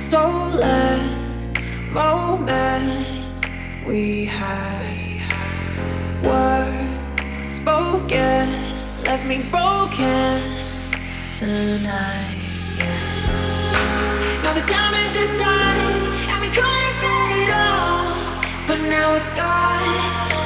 stolen moments we had. Words spoken left me broken tonight. Yeah. No, the damage is done, and we couldn't fade it all, but now it's gone.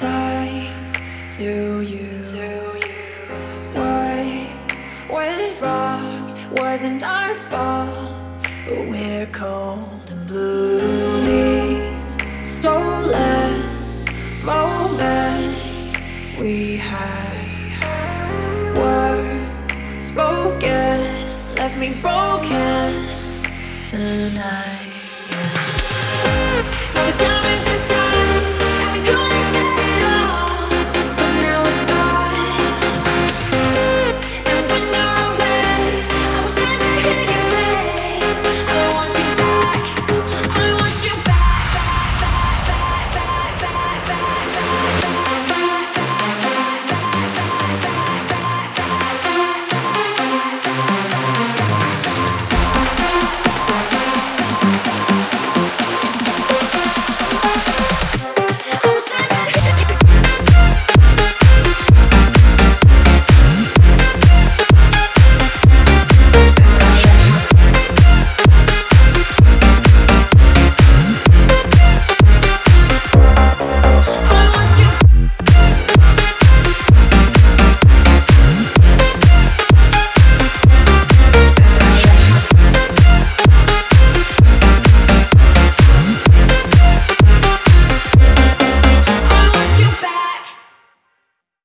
Time to you. What went wrong wasn't our fault, but we're cold and blue. These stolen moments we had. Words spoken left me broken tonight.